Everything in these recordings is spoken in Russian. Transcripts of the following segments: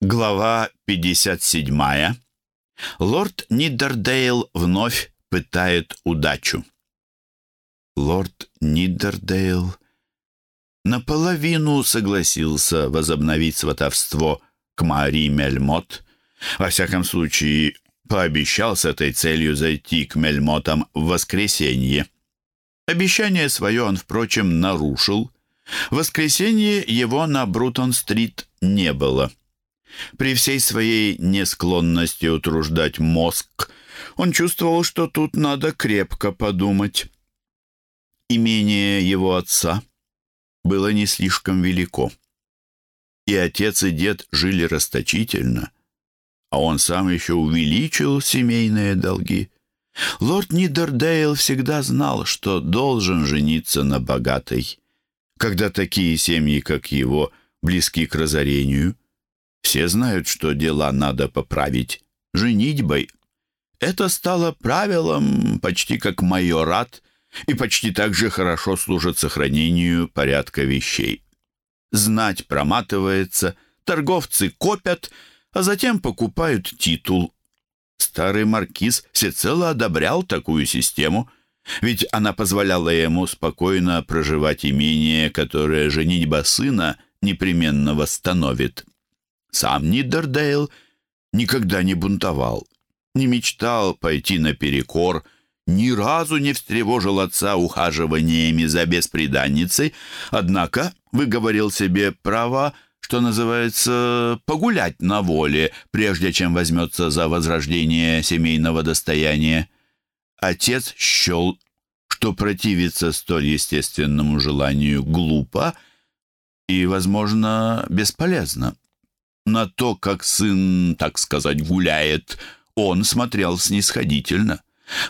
Глава 57. Лорд Нидердейл вновь пытает удачу. Лорд Нидердейл наполовину согласился возобновить сватовство к Мари Мельмот. Во всяком случае, пообещал с этой целью зайти к Мельмотам в воскресенье. Обещание свое он, впрочем, нарушил. В воскресенье его на Брутон-стрит не было. При всей своей несклонности утруждать мозг, он чувствовал, что тут надо крепко подумать. Имение его отца было не слишком велико. И отец и дед жили расточительно, а он сам еще увеличил семейные долги. Лорд Нидердейл всегда знал, что должен жениться на богатой. Когда такие семьи, как его, близки к разорению – все знают, что дела надо поправить женитьбой. Это стало правилом почти как майорат и почти так же хорошо служит сохранению порядка вещей. Знать проматывается, торговцы копят, а затем покупают титул. Старый маркиз всецело одобрял такую систему, ведь она позволяла ему спокойно проживать имение, которое женитьба сына непременно восстановит. Сам Нидердейл никогда не бунтовал, не мечтал пойти наперекор, ни разу не встревожил отца ухаживаниями за бесприданницей, однако выговорил себе право, что называется, погулять на воле, прежде чем возьмется за возрождение семейного достояния. Отец счел, что противиться столь естественному желанию глупо и, возможно, бесполезно. На то, как сын, так сказать, гуляет, он смотрел снисходительно.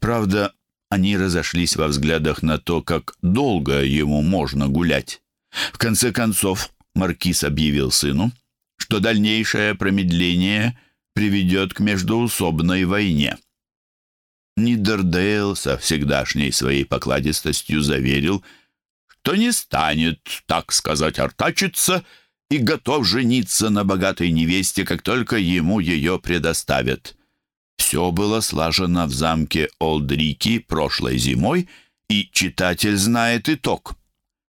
Правда, они разошлись во взглядах на то, как долго ему можно гулять. В конце концов, Маркиз объявил сыну, что дальнейшее промедление приведет к междоусобной войне. Нидердейл со всегдашней своей покладистостью заверил, что не станет, так сказать, артачиться и готов жениться на богатой невесте, как только ему ее предоставят. Все было слажено в замке Олдрики прошлой зимой, и читатель знает итог.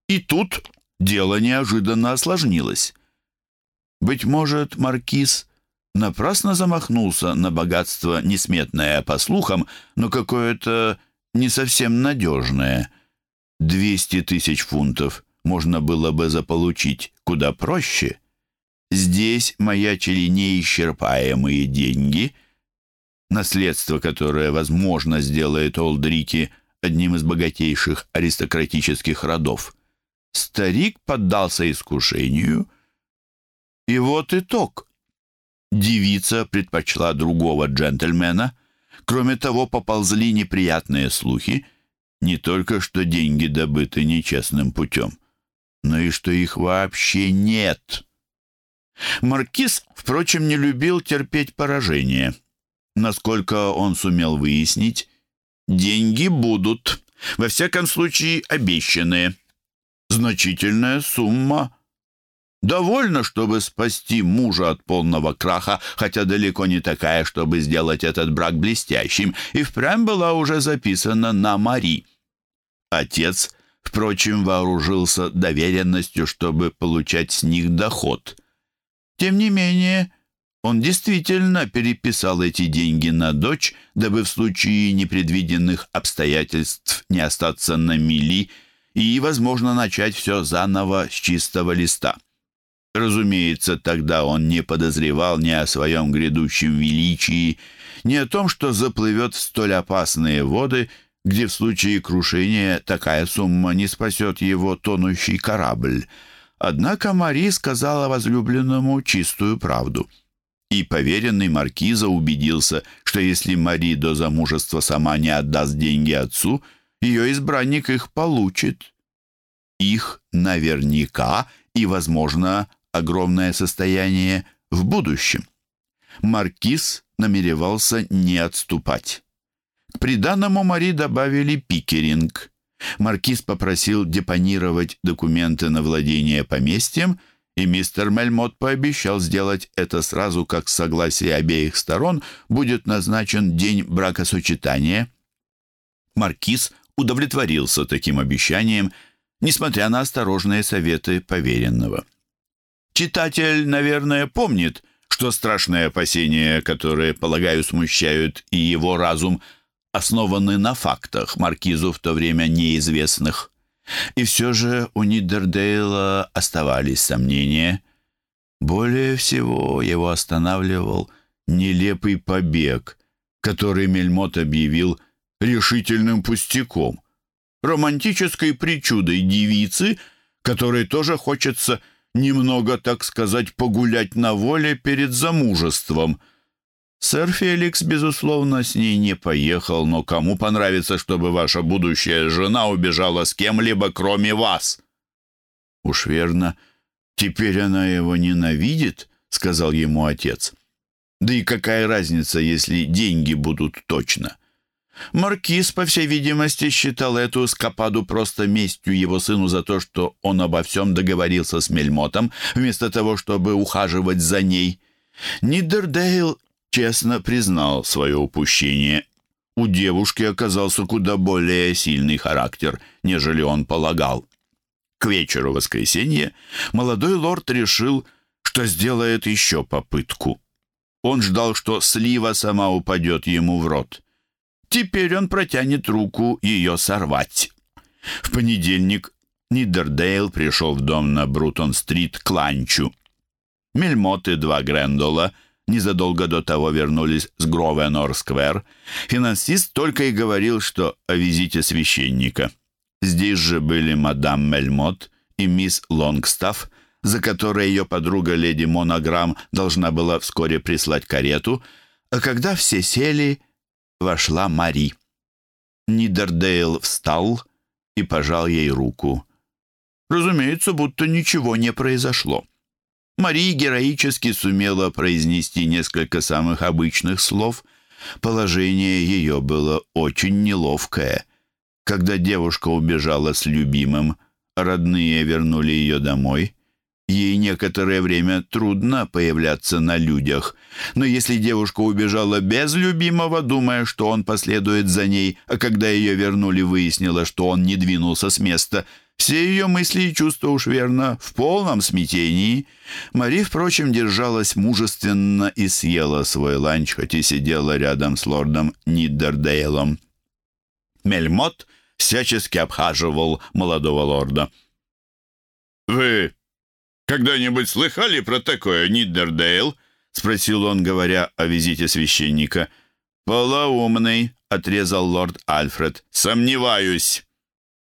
И тут дело неожиданно осложнилось. Быть может, маркиз напрасно замахнулся на богатство несметное по слухам, но какое-то не совсем надежное. Двести тысяч фунтов можно было бы заполучить куда проще. Здесь маячили неисчерпаемые деньги, наследство, которое, возможно, сделает Олдрики одним из богатейших аристократических родов. Старик поддался искушению, и вот итог. Девица предпочла другого джентльмена. Кроме того, поползли неприятные слухи, не только что деньги добыты нечестным путем, но и что их вообще нет. Маркиз, впрочем, не любил терпеть поражение. Насколько он сумел выяснить, деньги будут, во всяком случае обещанные. Значительная сумма. Довольно, чтобы спасти мужа от полного краха, хотя далеко не такая, чтобы сделать этот брак блестящим, и впрямь была уже записана на Мари. Отец впрочем, вооружился доверенностью, чтобы получать с них доход. Тем не менее, он действительно переписал эти деньги на дочь, дабы в случае непредвиденных обстоятельств не остаться на мели и, возможно, начать все заново с чистого листа. Разумеется, тогда он не подозревал ни о своем грядущем величии, ни о том, что заплывет в столь опасные воды – где в случае крушения такая сумма не спасет его тонущий корабль. Однако Мари сказала возлюбленному чистую правду. И поверенный маркиза убедился, что если Мари до замужества сама не отдаст деньги отцу, ее избранник их получит. Их наверняка и, возможно, огромное состояние в будущем. Маркиз намеревался не отступать. Приданному Мари добавили пикеринг. Маркиз попросил депонировать документы на владение поместьем и мистер Мельмот пообещал сделать это сразу, как с согласия обеих сторон будет назначен день бракосочетания. Маркиз удовлетворился таким обещанием, несмотря на осторожные советы поверенного. Читатель, наверное, помнит, что страшные опасения, которые, полагаю, смущают и его разум, основаны на фактах, маркизу в то время неизвестных. И все же у Нидердейла оставались сомнения. Более всего его останавливал нелепый побег, который Мельмот объявил решительным пустяком, романтической причудой девицы, которой тоже хочется немного, так сказать, погулять на воле перед замужеством — Сэр Феликс, безусловно, с ней не поехал, но кому понравится, чтобы ваша будущая жена убежала с кем-либо, кроме вас? Уж верно, теперь она его ненавидит, сказал ему отец. Да и какая разница, если деньги будут точно? Маркиз, по всей видимости, считал эту скопаду просто местью его сыну за то, что он обо всем договорился с Мельмотом, вместо того, чтобы ухаживать за ней. Нидердейл честно признал свое упущение. У девушки оказался куда более сильный характер, нежели он полагал. К вечеру воскресенья молодой лорд решил, что сделает еще попытку. Он ждал, что слива сама упадет ему в рот. Теперь он протянет руку ее сорвать. В понедельник Нидердейл пришел в дом на Брутон-стрит к ланчу. Мельмот и два Грендола — незадолго до того вернулись с Гровенор-сквер, финансист только и говорил, что о визите священника. Здесь же были мадам Мельмот и мисс Лонгстафф, за которой ее подруга леди Монограмм должна была вскоре прислать карету, а когда все сели, вошла Мари. Нидердейл встал и пожал ей руку. Разумеется, будто ничего не произошло. Мария героически сумела произнести несколько самых обычных слов. Положение ее было очень неловкое. Когда девушка убежала с любимым, родные вернули ее домой. Ей некоторое время трудно появляться на людях, но если девушка убежала без любимого, думая, что он последует за ней, а когда ее вернули, выяснила, что он не двинулся с места – все ее мысли и чувства уж верно в полном смятении. Мари, впрочем, держалась мужественно и съела свой ланч, хоть и сидела рядом с лордом Ниддердейлом. Мельмот всячески обхаживал молодого лорда. «Вы когда-нибудь слыхали про такое, Ниддердейл?» — спросил он, говоря о визите священника. «Полоумный», — отрезал лорд Альфред. «Сомневаюсь».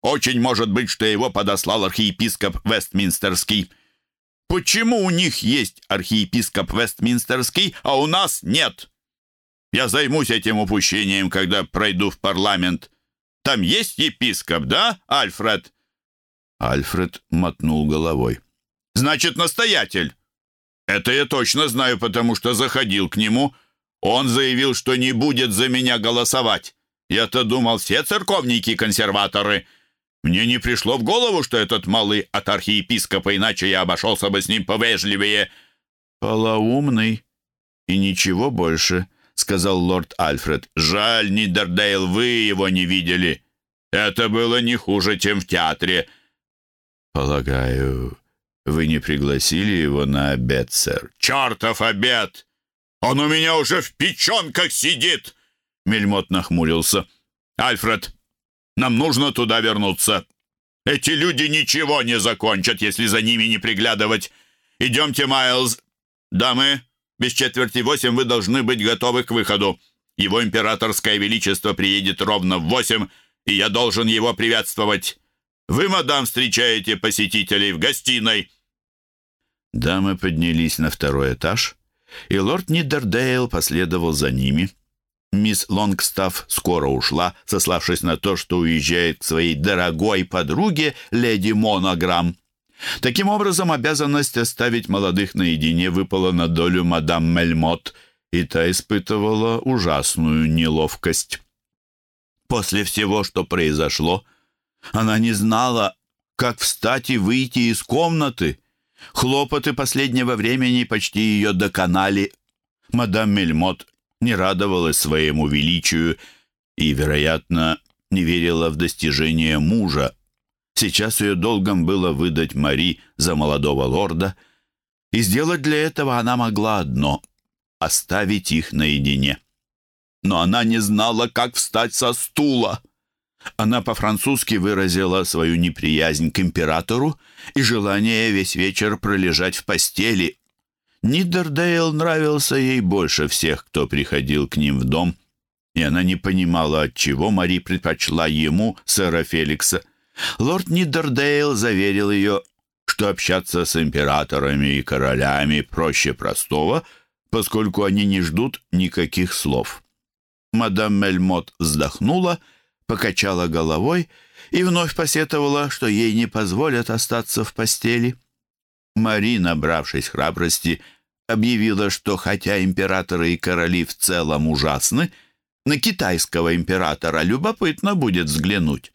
Очень может быть, что его подослал архиепископ Вестминстерский. Почему у них есть архиепископ Вестминстерский, а у нас нет? Я займусь этим упущением, когда пройду в парламент. Там есть епископ, да, Альфред?» Альфред мотнул головой. «Значит, настоятель. Это я точно знаю, потому что заходил к нему. Он заявил, что не будет за меня голосовать. Я-то думал, все церковники консерваторы. Мне не пришло в голову, что этот малый от архиепископа, иначе я обошелся бы с ним повежливее». «Полоумный и ничего больше», — сказал лорд Альфред. «Жаль, Нидердейл, вы его не видели. Это было не хуже, чем в театре». «Полагаю, вы не пригласили его на обед, сэр?» «Чертов обед! Он у меня уже в печенках сидит!» Мельмот нахмурился. «Альфред, нам нужно туда вернуться. Эти люди ничего не закончат, если за ними не приглядывать. Идемте, Майлз. Дамы, без четверти восемь вы должны быть готовы к выходу. Его императорское величество приедет ровно в восемь, и я должен его приветствовать. Вы, мадам, встречаете посетителей в гостиной». Дамы поднялись на второй этаж, и лорд Нидердейл последовал за ними. Мисс Лонгстафф скоро ушла, сославшись на то, что уезжает к своей дорогой подруге, леди Монограмм. Таким образом, обязанность оставить молодых наедине выпала на долю мадам Мельмот, и та испытывала ужасную неловкость. После всего, что произошло, она не знала, как встать и выйти из комнаты. Хлопоты последнего времени почти ее доконали. Мадам Мельмот не радовалась своему величию и, вероятно, не верила в достижение мужа. Сейчас ее долгом было выдать Мари за молодого лорда, и сделать для этого она могла одно — оставить их наедине. Но она не знала, как встать со стула. Она по-французски выразила свою неприязнь к императору и желание весь вечер пролежать в постели. Нидердейл нравился ей больше всех, кто приходил к ним в дом, и она не понимала, отчего Мари предпочла ему сэра Феликса. Лорд Нидердейл заверил ее, что общаться с императорами и королями проще простого, поскольку они не ждут никаких слов. Мадам Мельмот вздохнула покачала головой и вновь посетовала, что ей не позволят остаться в постели. Мари, набравшись храбрости, объявила, что хотя императоры и короли в целом ужасны, на китайского императора любопытно будет взглянуть.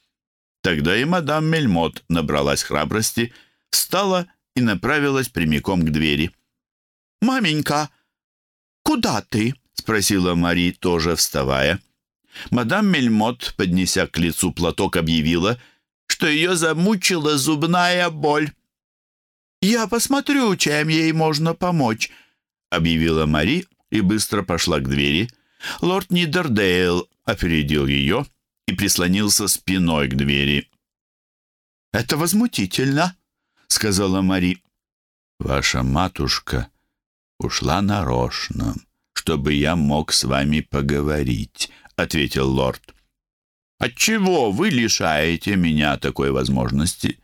Тогда и мадам Мельмот набралась храбрости, встала и направилась прямиком к двери. «Маменька, куда ты?» — спросила Мари, тоже вставая. Мадам Мельмот, поднеся к лицу платок, объявила, что ее замучила зубная боль. «Я посмотрю, чем ей можно помочь», — объявила Мари и быстро пошла к двери. Лорд Нидердейл опередил ее и прислонился спиной к двери. «Это возмутительно», — сказала Мари. «Ваша матушка ушла нарочно, чтобы я мог с вами поговорить», ответил лорд. «Отчего вы лишаете меня такой возможности?»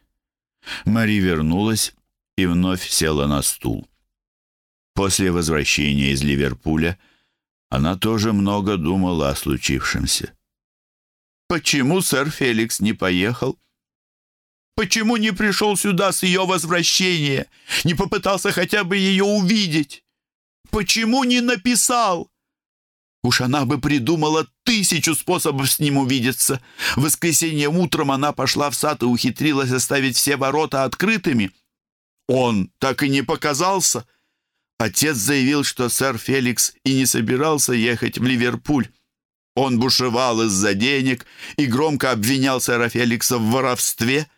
Мари вернулась и вновь села на стул. После возвращения из Ливерпуля она тоже много думала о случившемся. «Почему сэр Феликс не поехал?» Почему не пришел сюда с ее возвращения? Не попытался хотя бы ее увидеть? Почему не написал? Уж она бы придумала тысячу способов с ним увидеться. В воскресенье утром она пошла в сад и ухитрилась оставить все ворота открытыми. Он так и не показался. Отец заявил, что сэр Феликс и не собирался ехать в Ливерпуль. Он бушевал из-за денег и громко обвинял сэра Феликса в воровстве.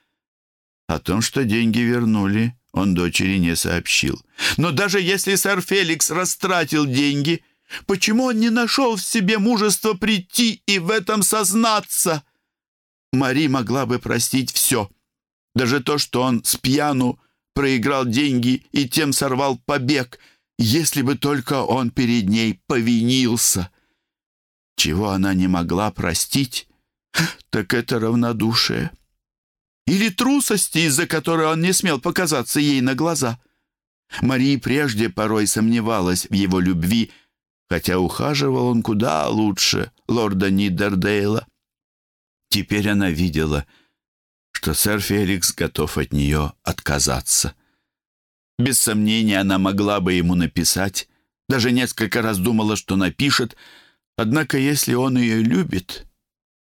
О том, что деньги вернули, он дочери не сообщил. Но даже если сэр Феликс растратил деньги, Почему он не нашел в себе мужества прийти и в этом сознаться? Мари могла бы простить все. Даже то, что он с пьяну проиграл деньги и тем сорвал побег, если бы только он перед ней повинился. Чего она не могла простить, так это равнодушие. Или трусости, из-за которой он не смел показаться ей на глаза. Мария прежде порой сомневалась в его любви, хотя ухаживал он куда лучше лорда Нидердейла. Теперь она видела, что сэр Феликс готов от нее отказаться. Без сомнения, она могла бы ему написать, даже несколько раз думала, что напишет, однако если он ее любит,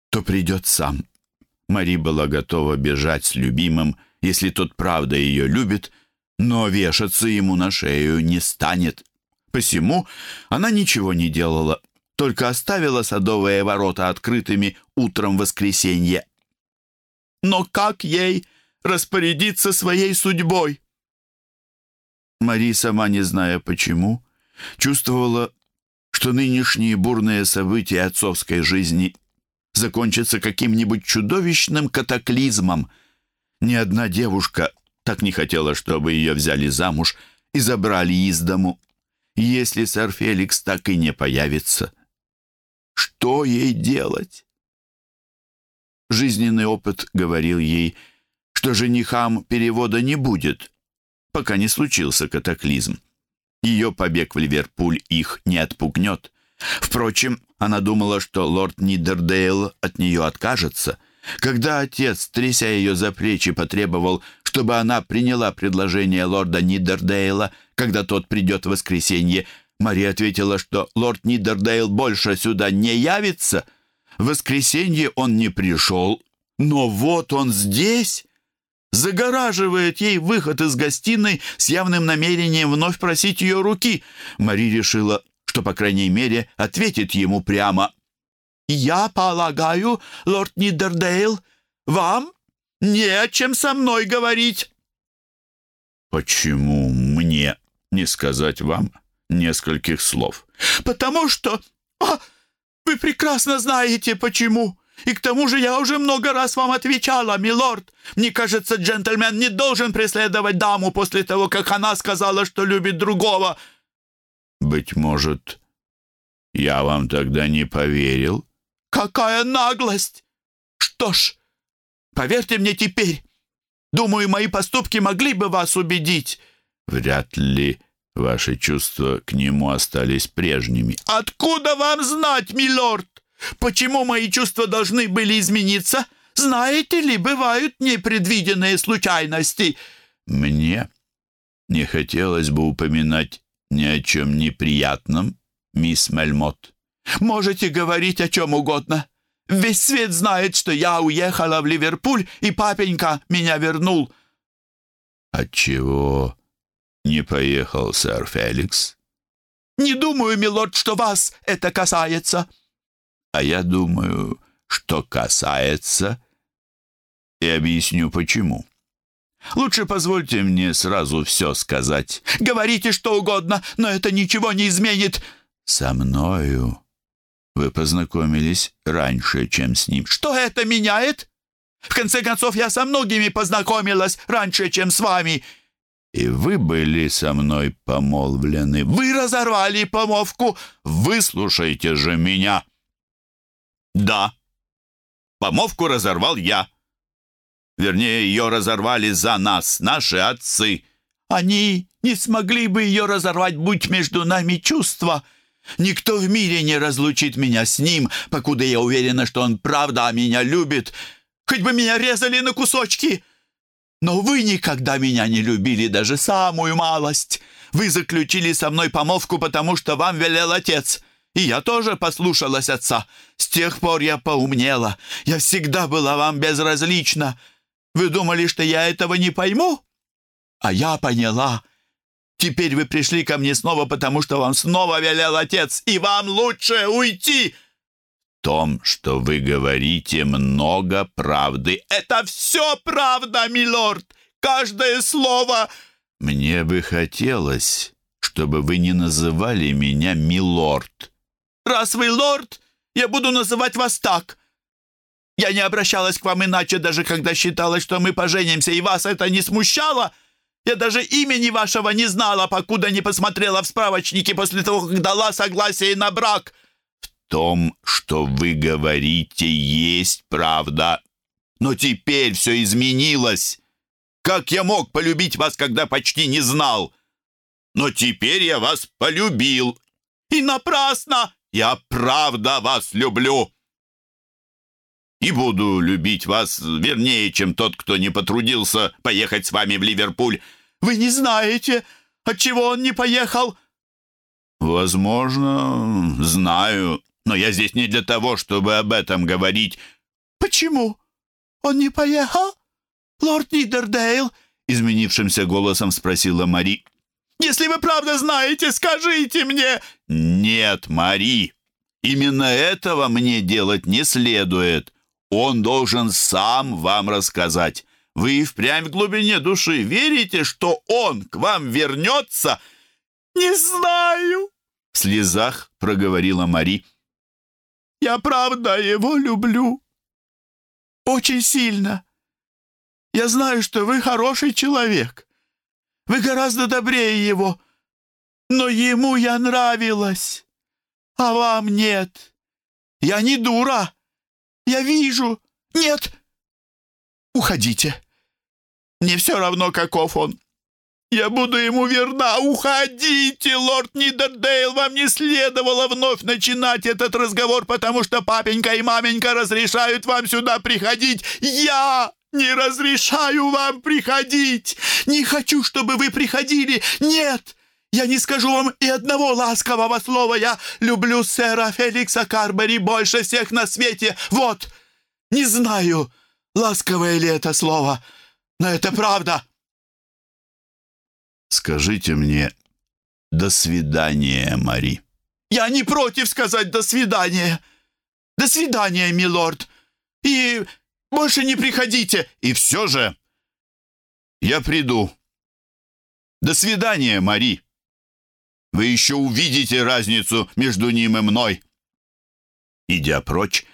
то придет сам. Мари была готова бежать с любимым, если тот правда ее любит, но вешаться ему на шею не станет. Посему она ничего не делала, только оставила садовые ворота открытыми утром воскресенья. Но как ей распорядиться своей судьбой? Мари, сама не зная почему, чувствовала, что нынешние бурные события отцовской жизни закончатся каким-нибудь чудовищным катаклизмом. Ни одна девушка так не хотела, чтобы ее взяли замуж и забрали из дому если сэр Феликс так и не появится? Что ей делать? Жизненный опыт говорил ей, что женихам перевода не будет, пока не случился катаклизм. Ее побег в Ливерпуль их не отпугнет. Впрочем, она думала, что лорд Нидердейл от нее откажется. Когда отец, тряся ее за плечи, потребовал, чтобы она приняла предложение лорда Нидердейла, когда тот придет в воскресенье, Мария ответила, что лорд Нидердейл больше сюда не явится. В воскресенье он не пришел, но вот он здесь. загораживает ей выход из гостиной с явным намерением вновь просить ее руки. Мари решила, что, по крайней мере, ответит ему прямо. «Я полагаю, лорд Нидердейл, вам не о чем со мной говорить». «Почему мне не сказать вам нескольких слов?» «Потому что... Вы прекрасно знаете, почему. И к тому же я уже много раз вам отвечала, милорд. Мне кажется, джентльмен не должен преследовать даму после того, как она сказала, что любит другого». «Быть может, я вам тогда не поверил?» «Какая наглость! Что ж, поверьте мне теперь. Думаю, мои поступки могли бы вас убедить». «Вряд ли ваши чувства к нему остались прежними». «Откуда вам знать, милорд? Почему мои чувства должны были измениться? Знаете ли, бывают непредвиденные случайности». «Мне не хотелось бы упоминать ни о чем неприятном, мисс Мельмот. Можете говорить о чем угодно. Весь свет знает, что я уехала в Ливерпуль, и папенька меня вернул». «Отчего не поехал сэр Феликс?» «Не думаю, милорд, что вас это касается». «А я думаю, что касается, и объясню почему». Лучше позвольте мне сразу все сказать. Говорите что угодно, но это ничего не изменит. Со мною вы познакомились раньше, чем с ним. Что это меняет? В конце концов, я со многими познакомилась раньше, чем с вами. И вы были со мной помолвлены. Вы разорвали помолвку. Выслушайте же меня. Да, помолвку разорвал я. Вернее, ее разорвали за нас, наши отцы. Они не смогли бы ее разорвать, будь между нами чувства. Никто в мире не разлучит меня с ним, покуда я уверена, что он правда меня любит. Хоть бы меня резали на кусочки. Но вы никогда меня не любили, даже самую малость. Вы заключили со мной помолвку, потому что вам велел отец. И я тоже послушалась отца. С тех пор я поумнела. Я всегда была вам безразлична. Вы думали, что я этого не пойму? А я поняла. Теперь вы пришли ко мне снова, потому что вам снова велел отец, и вам лучше уйти. Том, что вы говорите, много правды. Это все правда, милорд. Каждое слово. Мне бы хотелось, чтобы вы не называли меня милорд. Раз вы лорд, я буду называть вас так. Я не обращалась к вам иначе, даже когда считала, что мы поженимся, и вас это не смущало. Я даже имени вашего не знала, покуда не посмотрела в справочнике после того, как дала согласие на брак. Том, что вы говорите, есть правда. Но теперь все изменилось. Как я мог полюбить вас, когда почти не знал? Но теперь я вас полюбил. И напрасно! Я правда вас люблю. И буду любить вас вернее, чем тот, кто не потрудился поехать с вами в Ливерпуль. Вы не знаете, отчего он не поехал?» «Возможно, знаю, но я здесь не для того, чтобы об этом говорить». «Почему? Он не поехал? Лорд Нидердейл?» изменившимся голосом спросила Мари. «Если вы правда знаете, скажите мне!» «Нет, Мари, именно этого мне делать не следует. Он должен сам вам рассказать. Вы впрямь в глубине души верите, что он к вам вернется?» «Не знаю», — в слезах проговорила Мари. «Я правда его люблю. Очень сильно. Я знаю, что вы хороший человек. Вы гораздо добрее его. Но ему я нравилась, а вам нет. Я не дура. Я вижу. Нет. Уходите. Мне все равно, каков он. Я буду ему верна. Уходите, лорд Нидердейл. Вам не следовало вновь начинать этот разговор, потому что папенька и маменька разрешают вам сюда приходить. Я не разрешаю вам приходить. Не хочу, чтобы вы приходили. Нет. Я не скажу вам и одного ласкового слова. Я люблю сэра Феликса Карбери больше всех на свете. Вот, не знаю, ласковое ли это слово, но это правда!» «Скажите мне «до свидания, Мари». «Я не против сказать «до свидания». «До свидания, милорд». И больше не приходите. И все же я приду. До свидания, Мари. Вы еще увидите разницу между ним и мной. Идя прочь,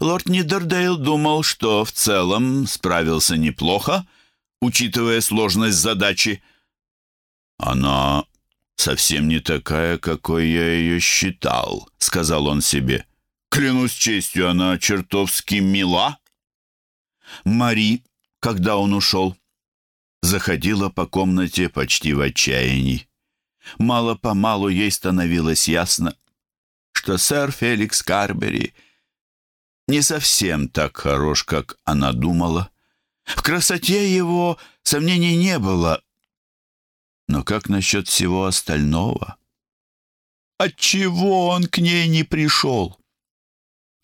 лорд Нидердейл думал, что в целом справился неплохо, учитывая сложность задачи. «Она совсем не такая, какой я ее считал», — сказал он себе. «Клянусь честью, она чертовски мила». Мари, когда он ушел, заходила по комнате почти в отчаянии. Мало-помалу ей становилось ясно, что сэр Феликс Карбери не совсем так хорош, как она думала. В красоте его сомнений не было. Но как насчет всего остального? Отчего он к ней не пришел?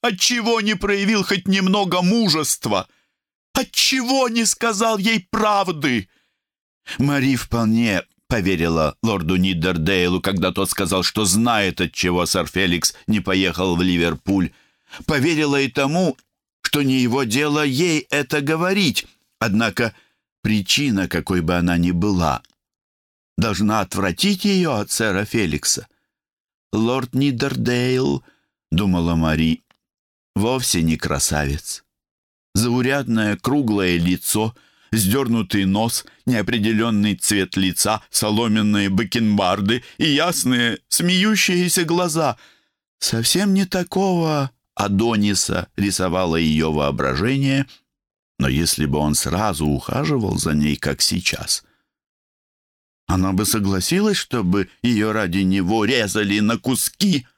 Отчего не проявил хоть немного мужества? Отчего не сказал ей правды? Мари вполне поверила лорду Нидердейлу, когда тот сказал, что знает, от чего сэр Феликс не поехал в Ливерпуль. Поверила и тому, что не его дело ей это говорить. Однако причина, какой бы она ни была, должна отвратить ее от сэра Феликса. «Лорд Нидердейл», — думала Мари, — «вовсе не красавец заурядное круглое лицо, сдернутый нос, неопределенный цвет лица, соломенные бакенбарды и ясные смеющиеся глаза. Совсем не такого Адониса рисовало ее воображение, но если бы он сразу ухаживал за ней, как сейчас, она бы согласилась, чтобы ее ради него резали на куски —